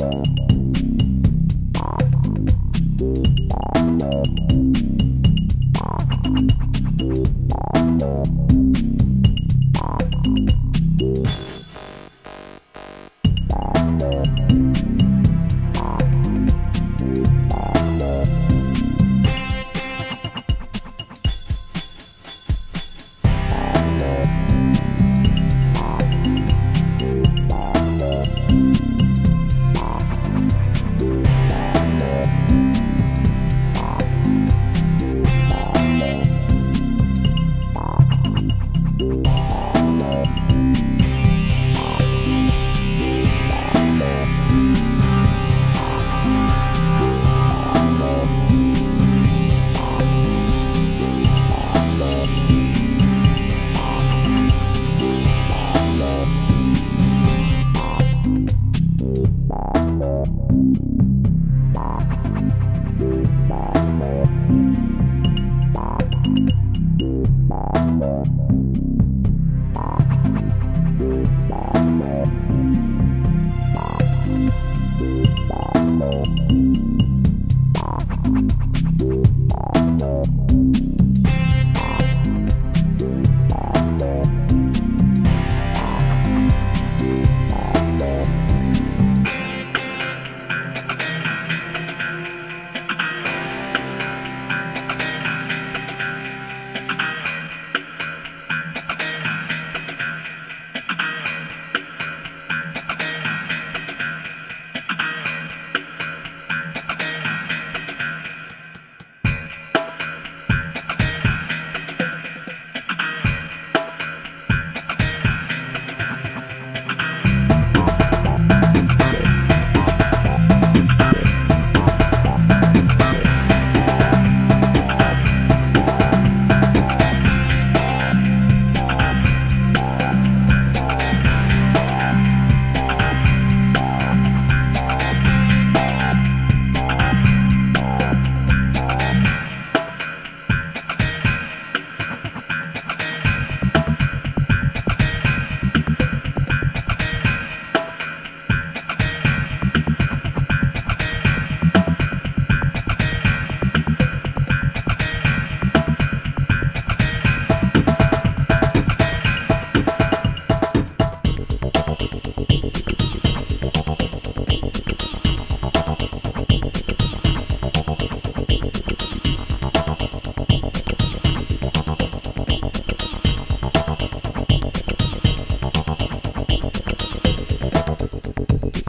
Thank you.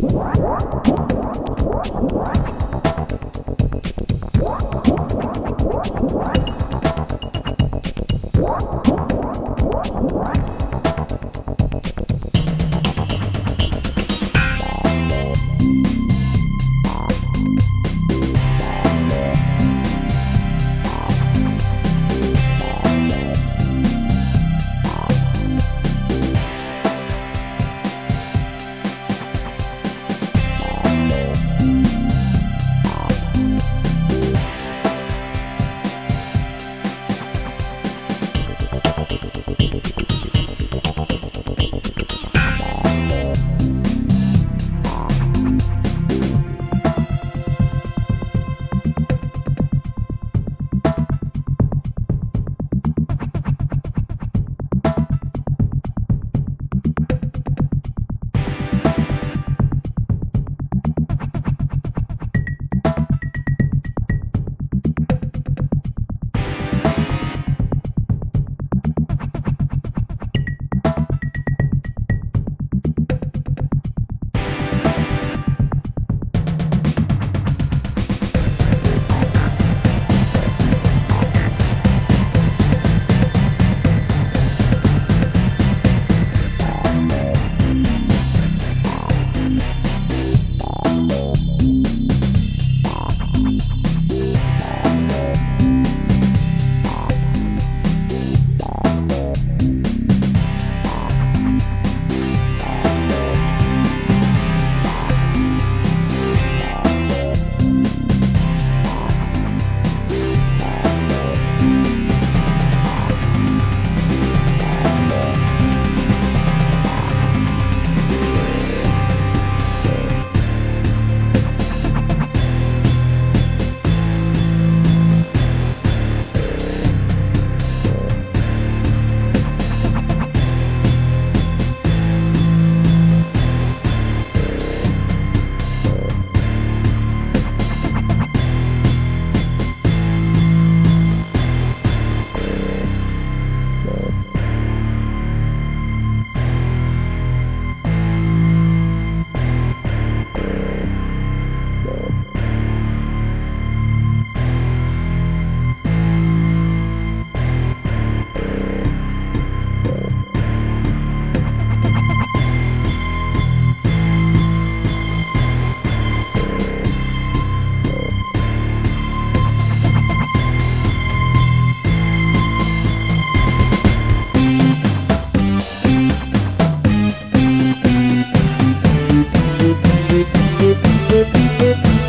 What?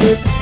Thank